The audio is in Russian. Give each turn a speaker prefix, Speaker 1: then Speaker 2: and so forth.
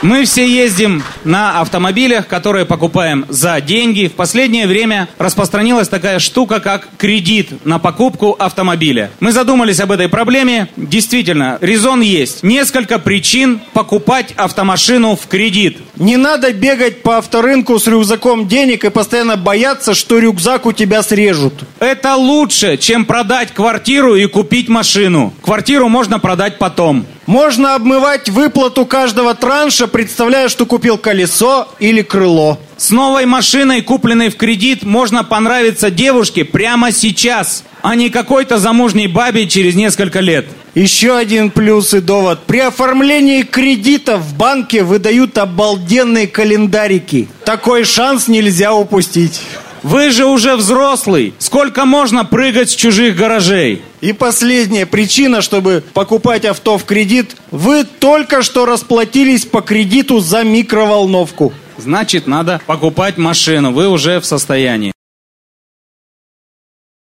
Speaker 1: Мы все ездим на автомобилях, которые покупаем за деньги. В последнее время распространилась такая штука, как кредит на покупку автомобиля. Мы задумались об этой проблеме. Действительно, резон есть. Несколько причин покупать автомашину в кредит.
Speaker 2: Не надо бегать по авторынку с рюкзаком денег и постоянно бояться, что рюкзак у тебя срежут.
Speaker 1: Это лучше, чем продать квартиру и купить машину. Квартиру можно продать потом.
Speaker 2: Можно обмывать выплату каждого транша, представляя, что купил колесо или крыло.
Speaker 1: С новой машиной, купленной в кредит, можно понравиться девушке прямо сейчас, а не какой-то замужней бабе через несколько лет.
Speaker 2: Еще один плюс и довод. При оформлении кредита в банке выдают обалденные календарики. Такой шанс нельзя упустить.
Speaker 1: Вы же уже взрослый. Сколько можно прыгать с чужих гаражей?
Speaker 2: И последняя причина, чтобы покупать авто в кредит. Вы только что расплатились по кредиту за микроволновку.
Speaker 1: Значит, надо покупать машину. Вы уже в состоянии.